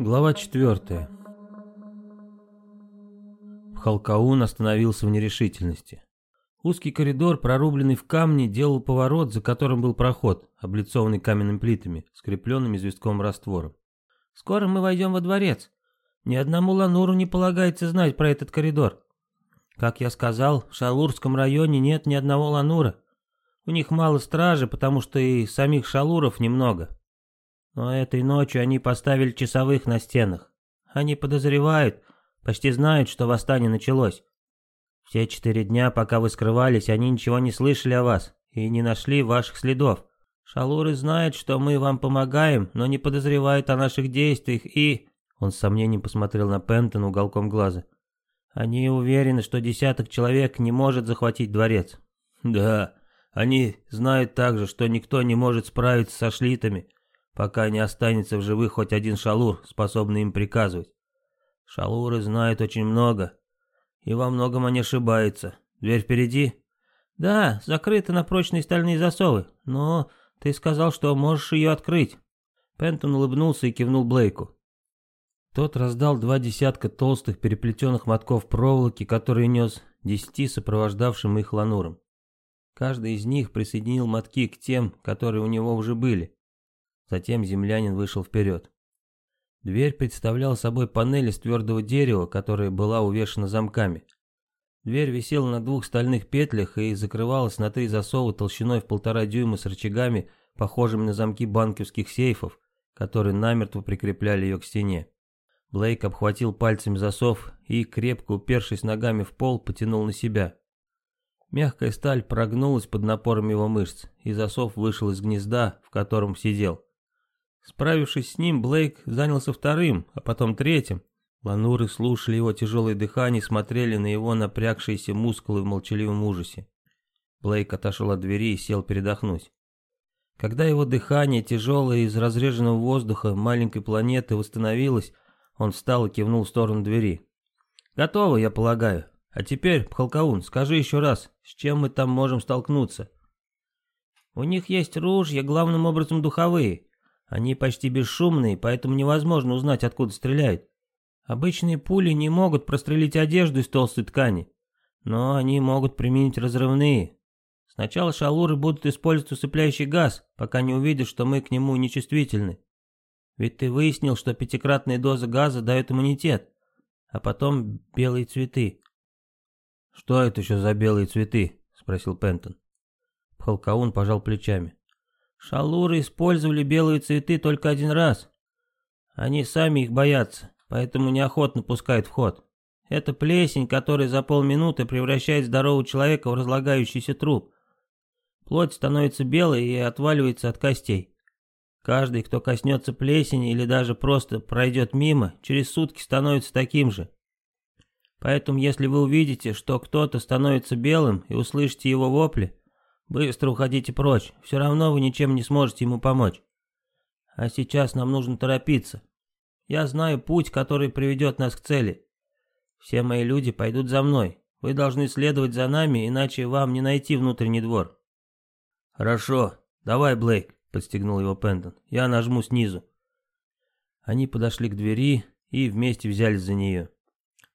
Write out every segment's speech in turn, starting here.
Глава 4. Халкаун остановился в нерешительности. Узкий коридор, прорубленный в камне, делал поворот, за которым был проход, облицованный каменными плитами, скрепленными известковым раствором. «Скоро мы войдем во дворец. Ни одному лануру не полагается знать про этот коридор. Как я сказал, в Шалурском районе нет ни одного ланура. У них мало стражи, потому что и самих шалуров немного. Но этой ночью они поставили часовых на стенах. Они подозревают, почти знают, что восстание началось. Все четыре дня, пока вы скрывались, они ничего не слышали о вас и не нашли ваших следов. Шалуры знают, что мы вам помогаем, но не подозревают о наших действиях и...» Он с сомнением посмотрел на Пентона уголком глаза. «Они уверены, что десяток человек не может захватить дворец». «Да, они знают также, что никто не может справиться со шлитами, пока не останется в живых хоть один шалур, способный им приказывать. Шалуры знают очень много, и во многом они ошибаются. Дверь впереди? Да, закрыта на прочные стальные засовы, но ты сказал, что можешь ее открыть. Пентон улыбнулся и кивнул Блейку. Тот раздал два десятка толстых переплетенных мотков проволоки, которые нес десяти сопровождавшим их лануром. Каждый из них присоединил мотки к тем, которые у него уже были. Затем землянин вышел вперед. Дверь представляла собой панель из твердого дерева, которая была увешана замками. Дверь висела на двух стальных петлях и закрывалась на три засова толщиной в полтора дюйма с рычагами, похожими на замки банковских сейфов, которые намертво прикрепляли ее к стене. Блейк обхватил пальцами засов и, крепко упершись ногами в пол, потянул на себя. Мягкая сталь прогнулась под напором его мышц, и засов вышел из гнезда, в котором сидел. Справившись с ним, Блейк занялся вторым, а потом третьим. Лануры слушали его тяжелое дыхание и смотрели на его напрягшиеся мускулы в молчаливом ужасе. Блейк отошел от двери и сел передохнуть. Когда его дыхание, тяжелое из разреженного воздуха маленькой планеты, восстановилось, он встал и кивнул в сторону двери. «Готово, я полагаю. А теперь, Пхалкаун, скажи еще раз, с чем мы там можем столкнуться?» «У них есть ружья, главным образом духовые. Они почти бесшумные, поэтому невозможно узнать, откуда стреляют. Обычные пули не могут прострелить одежду из толстой ткани, но они могут применить разрывные. Сначала шалуры будут использовать усыпляющий газ, пока не увидят, что мы к нему нечувствительны. Ведь ты выяснил, что пятикратная доза газа дает иммунитет, а потом белые цветы. «Что это еще за белые цветы?» — спросил Пентон. Пхалкаун пожал плечами. Шалуры использовали белые цветы только один раз. Они сами их боятся, поэтому неохотно пускают в ход. Это плесень, которая за полминуты превращает здорового человека в разлагающийся труп. Плоть становится белой и отваливается от костей. Каждый, кто коснется плесени или даже просто пройдет мимо, через сутки становится таким же. Поэтому если вы увидите, что кто-то становится белым и услышите его вопли, Быстро уходите прочь, все равно вы ничем не сможете ему помочь. А сейчас нам нужно торопиться. Я знаю путь, который приведет нас к цели. Все мои люди пойдут за мной. Вы должны следовать за нами, иначе вам не найти внутренний двор. Хорошо, давай, Блейк, подстегнул его Пентон. Я нажму снизу. Они подошли к двери и вместе взялись за нее.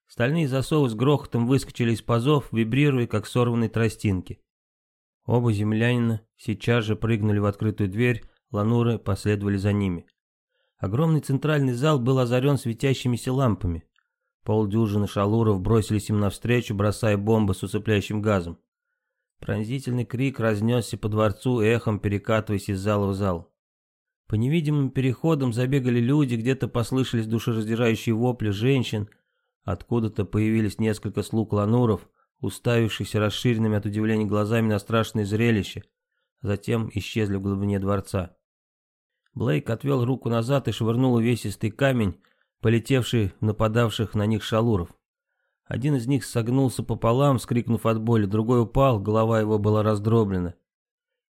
Стальные засовы с грохотом выскочили из пазов, вибрируя, как сорванные тростинки. Оба землянина сейчас же прыгнули в открытую дверь, лануры последовали за ними. Огромный центральный зал был озарен светящимися лампами. Полдюжины шалуров бросились им навстречу, бросая бомбы с усыпляющим газом. Пронзительный крик разнесся по дворцу, эхом перекатываясь из зала в зал. По невидимым переходам забегали люди, где-то послышались душераздирающие вопли женщин, откуда-то появились несколько слуг лануров, уставившись расширенными от удивления глазами на страшное зрелище, затем исчезли в глубине дворца. Блейк отвел руку назад и швырнул увесистый камень, полетевший в нападавших на них шалуров. Один из них согнулся пополам, скрикнув от боли, другой упал, голова его была раздроблена.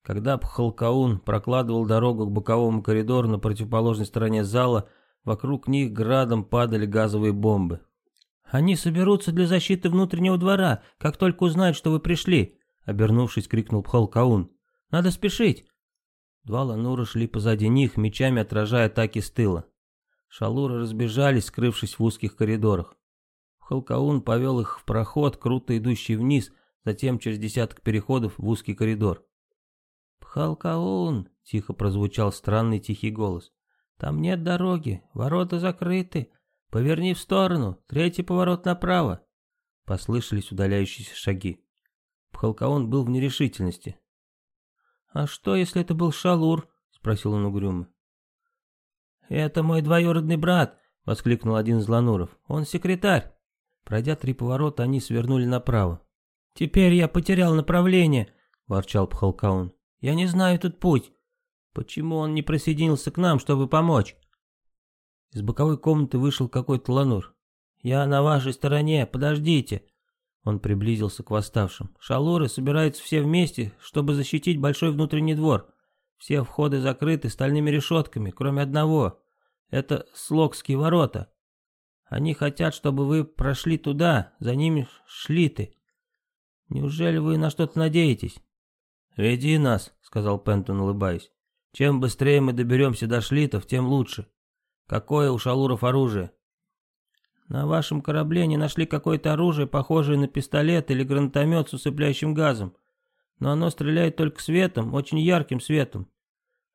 Когда Пхалкаун прокладывал дорогу к боковому коридору на противоположной стороне зала, вокруг них градом падали газовые бомбы. «Они соберутся для защиты внутреннего двора, как только узнают, что вы пришли», — обернувшись, крикнул Пхалкаун. «Надо спешить!» Два ланура шли позади них, мечами отражая атаки с тыла. Шалуры разбежались, скрывшись в узких коридорах. Халкаун повел их в проход, круто идущий вниз, затем через десяток переходов в узкий коридор. «Пхалкаун!» — тихо прозвучал странный тихий голос. «Там нет дороги, ворота закрыты. Поверни в сторону, третий поворот направо». Послышались удаляющиеся шаги. Пхалкаун был в нерешительности. «А что, если это был Шалур?» — спросил он угрюмо. «Это мой двоюродный брат!» — воскликнул один из лануров. «Он секретарь!» Пройдя три поворота, они свернули направо. «Теперь я потерял направление!» — ворчал Пхалкаун. «Я не знаю этот путь. Почему он не присоединился к нам, чтобы помочь?» Из боковой комнаты вышел какой-то ланур. «Я на вашей стороне, подождите!» Он приблизился к восставшим. «Шалуры собираются все вместе, чтобы защитить большой внутренний двор. Все входы закрыты стальными решетками, кроме одного. Это Слокские ворота. Они хотят, чтобы вы прошли туда, за ними шли ты. Неужели вы на что-то надеетесь? «Веди нас», — сказал Пентон, улыбаясь. «Чем быстрее мы доберемся до шлитов, тем лучше. Какое у шалуров оружие?» «На вашем корабле не нашли какое-то оружие, похожее на пистолет или гранатомет с усыпляющим газом но оно стреляет только светом, очень ярким светом.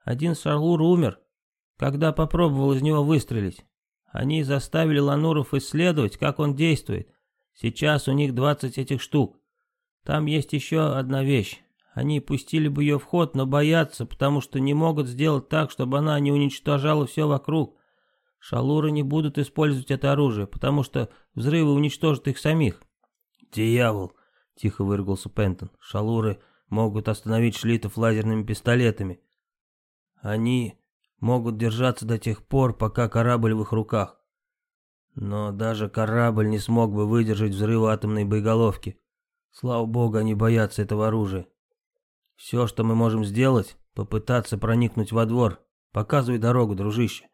Один Шарлур умер, когда попробовал из него выстрелить. Они заставили Лануров исследовать, как он действует. Сейчас у них 20 этих штук. Там есть еще одна вещь. Они пустили бы ее в ход, но боятся, потому что не могут сделать так, чтобы она не уничтожала все вокруг. Шалуры не будут использовать это оружие, потому что взрывы уничтожат их самих. «Дьявол!» — тихо выругался Пентон. «Шалуры могут остановить шлитов лазерными пистолетами. Они могут держаться до тех пор, пока корабль в их руках. Но даже корабль не смог бы выдержать взрыва атомной боеголовки. Слава богу, они боятся этого оружия. Все, что мы можем сделать, попытаться проникнуть во двор. Показывай дорогу, дружище.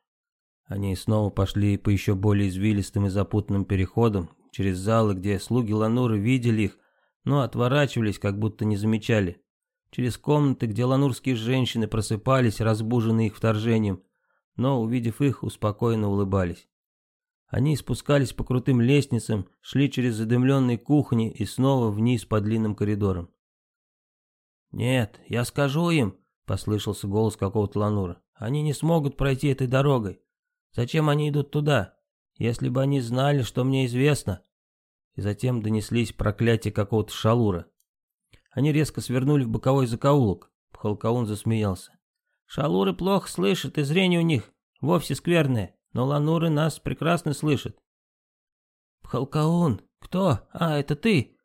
Они снова пошли по еще более извилистым и запутанным переходам, через залы, где слуги Лануры видели их, но отворачивались, как будто не замечали. Через комнаты, где ланурские женщины просыпались, разбуженные их вторжением, но, увидев их, успокоенно улыбались. Они спускались по крутым лестницам, шли через задымленные кухни и снова вниз по длинным коридорам. «Нет, я скажу им», — послышался голос какого-то ланура. «Они не смогут пройти этой дорогой. Зачем они идут туда? Если бы они знали, что мне известно, и затем донеслись проклятия какого-то шалура. Они резко свернули в боковой закоулок. Пхалкаун засмеялся. «Шалуры плохо слышат, и зрение у них вовсе скверное, но лануры нас прекрасно слышат». «Пхалкаун, кто? А, это ты!»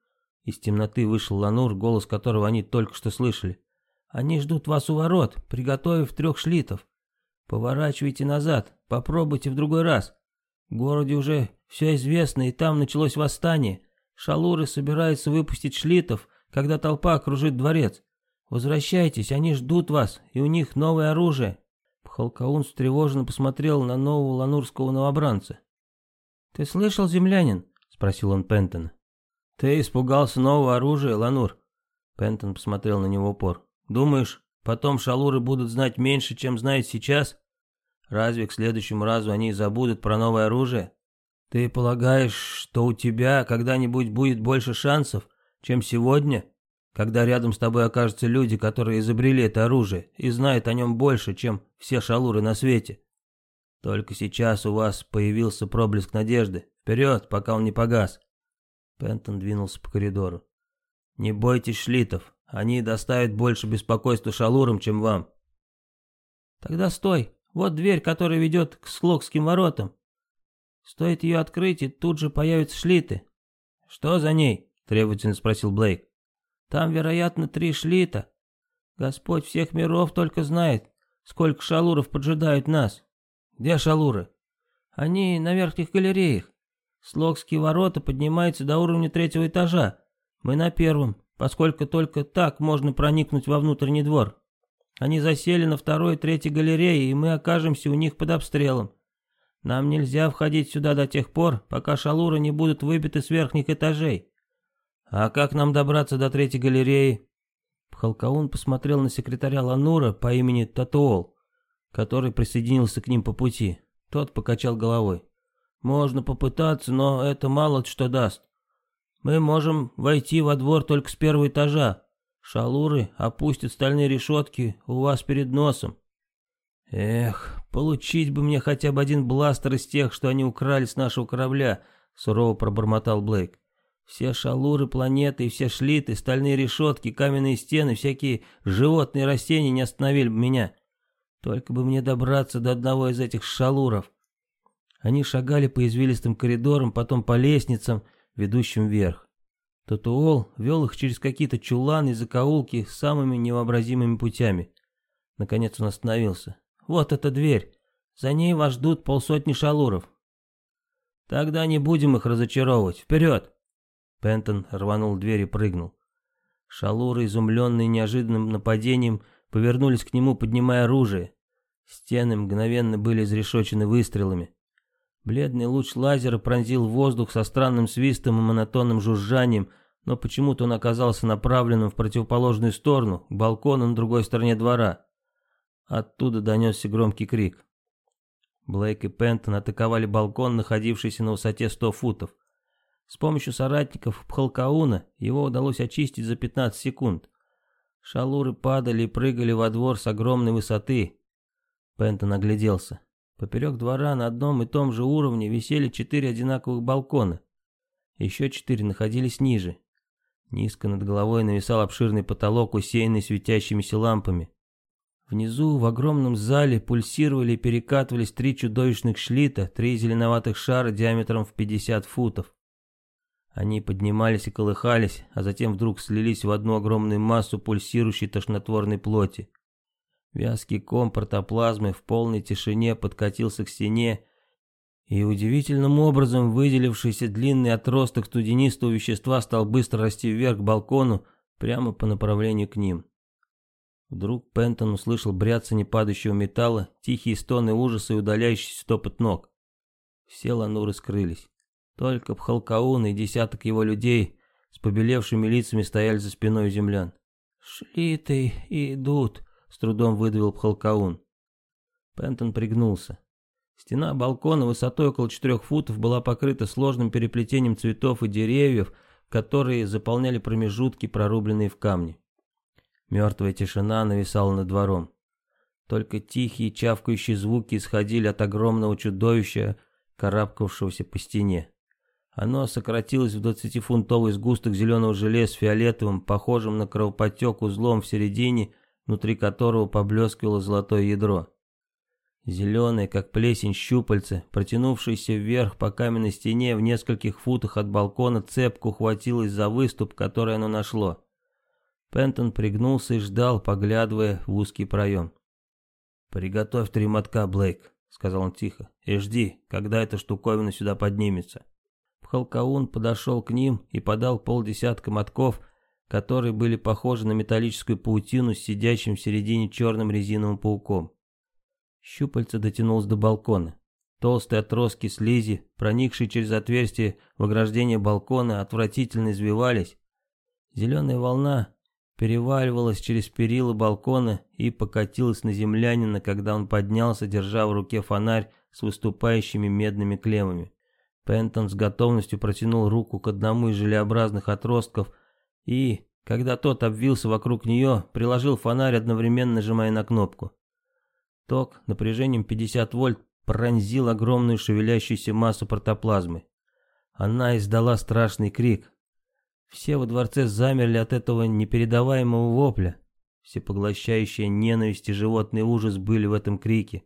Из темноты вышел ланур, голос которого они только что слышали. «Они ждут вас у ворот, приготовив трех шлитов. Поворачивайте назад, попробуйте в другой раз. В городе уже все известно, и там началось восстание. Шалуры собираются выпустить шлитов, когда толпа окружит дворец. Возвращайтесь, они ждут вас, и у них новое оружие. Пхалкаун встревоженно посмотрел на нового ланурского новобранца. «Ты слышал, землянин?» — спросил он Пентона. «Ты испугался нового оружия, Ланур?» Пентон посмотрел на него упор. «Думаешь, потом шалуры будут знать меньше, чем знают сейчас?» Разве к следующему разу они забудут про новое оружие? Ты полагаешь, что у тебя когда-нибудь будет больше шансов, чем сегодня, когда рядом с тобой окажутся люди, которые изобрели это оружие и знают о нем больше, чем все шалуры на свете? Только сейчас у вас появился проблеск надежды. Вперед, пока он не погас. Пентон двинулся по коридору. Не бойтесь шлитов, они доставят больше беспокойства шалурам, чем вам. Тогда стой, вот дверь, которая ведет к Слокским воротам. Стоит ее открыть, и тут же появятся шлиты. Что за ней? Требовательно спросил Блейк. Там, вероятно, три шлита. Господь всех миров только знает, сколько шалуров поджидают нас. Где шалуры? Они на верхних галереях. Слокские ворота поднимаются до уровня третьего этажа. Мы на первом, поскольку только так можно проникнуть во внутренний двор. Они засели на второй и третьей галерее, и мы окажемся у них под обстрелом. Нам нельзя входить сюда до тех пор, пока шалуры не будут выбиты с верхних этажей. А как нам добраться до третьей галереи? Пхалкаун посмотрел на секретаря Ланура по имени Татуол, который присоединился к ним по пути. Тот покачал головой. «Можно попытаться, но это мало что даст. Мы можем войти во двор только с первого этажа. Шалуры опустят стальные решетки у вас перед носом. Эх, получить бы мне хотя бы один бластер из тех, что они украли с нашего корабля, сурово пробормотал Блейк. Все шалуры планеты все шлиты, стальные решетки, каменные стены, всякие животные растения не остановили бы меня. Только бы мне добраться до одного из этих шалуров. Они шагали по извилистым коридорам, потом по лестницам, ведущим вверх. Татуол вел их через какие-то чуланы и закоулки самыми невообразимыми путями. Наконец он остановился. «Вот эта дверь. За ней вас ждут полсотни шалуров». «Тогда не будем их разочаровывать. Вперед!» Пентон рванул дверь и прыгнул. Шалуры, изумленные неожиданным нападением, повернулись к нему, поднимая оружие. Стены мгновенно были изрешочены выстрелами. Бледный луч лазера пронзил воздух со странным свистом и монотонным жужжанием, но почему-то он оказался направленным в противоположную сторону, к балкону на другой стороне двора. Оттуда донесся громкий крик. Блейк и Пентон атаковали балкон, находившийся на высоте 100 футов. С помощью соратников Пхалкауна его удалось очистить за 15 секунд. Шалуры падали и прыгали во двор с огромной высоты. Пентон огляделся. Поперек двора на одном и том же уровне висели четыре одинаковых балкона. Еще четыре находились ниже. Низко над головой нависал обширный потолок, усеянный светящимися лампами. Внизу, в огромном зале, пульсировали и перекатывались три чудовищных шлита, три зеленоватых шара диаметром в 50 футов. Они поднимались и колыхались, а затем вдруг слились в одну огромную массу пульсирующей тошнотворной плоти. Вязкий ком протоплазмы в полной тишине подкатился к стене, и удивительным образом выделившийся длинный отросток студенистого вещества стал быстро расти вверх к балкону, прямо по направлению к ним. Вдруг Пентон услышал бряцание падающего металла, тихие стоны ужаса и удаляющийся топот ног. Все лануры скрылись. Только Пхалкаун и десяток его людей с побелевшими лицами стояли за спиной землян. «Шли ты идут», — с трудом выдавил Пхалкаун. Пентон пригнулся. Стена балкона высотой около четырех футов была покрыта сложным переплетением цветов и деревьев, которые заполняли промежутки, прорубленные в камне. Мертвая тишина нависала над двором. Только тихие чавкающие звуки исходили от огромного чудовища, карабкавшегося по стене. Оно сократилось в двадцатифунтовый сгусток зеленого желе с фиолетовым, похожим на кровопотек узлом в середине, внутри которого поблескивало золотое ядро. Зеленые, как плесень щупальцы, протянувшиеся вверх по каменной стене в нескольких футах от балкона, цепку ухватилась за выступ, который оно нашло. Пентон пригнулся и ждал, поглядывая в узкий проем. «Приготовь три мотка, Блейк», — сказал он тихо, — «и жди, когда эта штуковина сюда поднимется». Халкаун подошел к ним и подал полдесятка мотков, которые были похожи на металлическую паутину с сидящим в середине черным резиновым пауком. Щупальце дотянулось до балкона. Толстые отростки слизи, проникшие через отверстие в ограждение балкона, отвратительно извивались. Зеленая волна переваливалась через перила балкона и покатилась на землянина, когда он поднялся, держа в руке фонарь с выступающими медными клеммами. Пентон с готовностью протянул руку к одному из желеобразных отростков и, когда тот обвился вокруг нее, приложил фонарь, одновременно нажимая на кнопку. Ток напряжением 50 вольт пронзил огромную шевелящуюся массу протоплазмы. Она издала страшный крик. Все во дворце замерли от этого непередаваемого вопля. Всепоглощающая ненависть и животный ужас были в этом крике.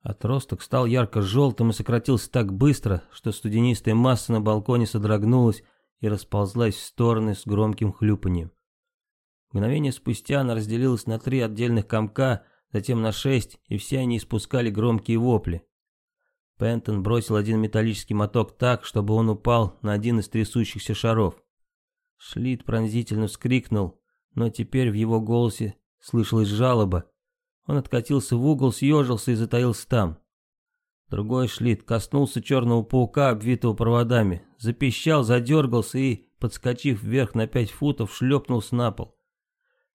Отросток стал ярко-желтым и сократился так быстро, что студенистая масса на балконе содрогнулась и расползлась в стороны с громким хлюпанием. Мгновение спустя она разделилась на три отдельных комка, затем на шесть, и все они испускали громкие вопли. Пентон бросил один металлический моток так, чтобы он упал на один из трясущихся шаров. Шлит пронзительно вскрикнул, но теперь в его голосе слышалась жалоба, он откатился в угол, съежился и затаился там. Другой шлит коснулся черного паука, обвитого проводами, запищал, задергался и, подскочив вверх на пять футов, шлепнулся на пол.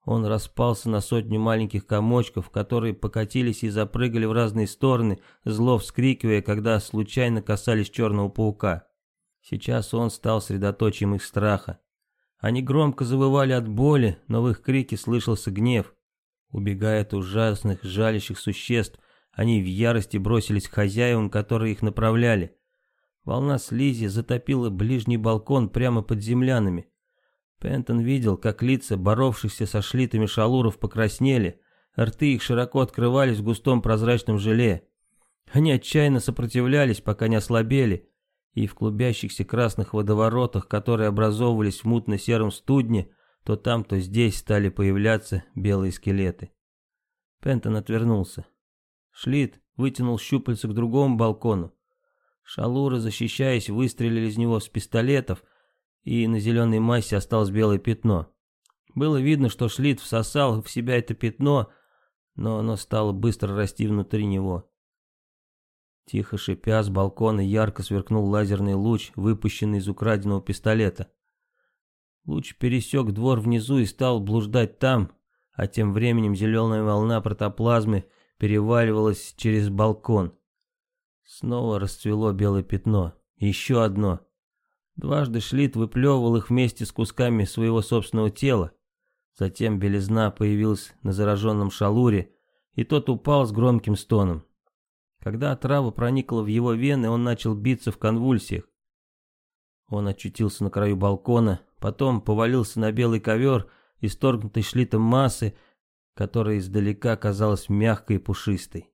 Он распался на сотню маленьких комочков, которые покатились и запрыгали в разные стороны, зло вскрикивая, когда случайно касались черного паука. Сейчас он стал средоточием их страха. Они громко завывали от боли, но в их крике слышался гнев. Убегая от ужасных, жалящих существ, они в ярости бросились к хозяевам, которые их направляли. Волна слизи затопила ближний балкон прямо под землянами. Пентон видел, как лица боровшихся со шлитами шалуров покраснели, рты их широко открывались в густом прозрачном желе. Они отчаянно сопротивлялись, пока не ослабели, и в клубящихся красных водоворотах, которые образовывались в мутно-сером студне, то там, то здесь стали появляться белые скелеты. Пентон отвернулся. Шлит вытянул щупальца к другому балкону. Шалуры, защищаясь, выстрелили из него с пистолетов, и на зеленой массе осталось белое пятно. Было видно, что Шлит всосал в себя это пятно, но оно стало быстро расти внутри него. Тихо шипя, с балкона ярко сверкнул лазерный луч, выпущенный из украденного пистолета. Луч пересек двор внизу и стал блуждать там, а тем временем зеленая волна протоплазмы переваливалась через балкон. Снова расцвело белое пятно. Еще одно. Дважды Шлит выплевывал их вместе с кусками своего собственного тела. Затем белизна появилась на зараженном шалуре, и тот упал с громким стоном. Когда отрава проникла в его вены, он начал биться в конвульсиях. Он очутился на краю балкона, потом повалился на белый ковер, исторгнутый шлитом массы, которая издалека казалась мягкой и пушистой.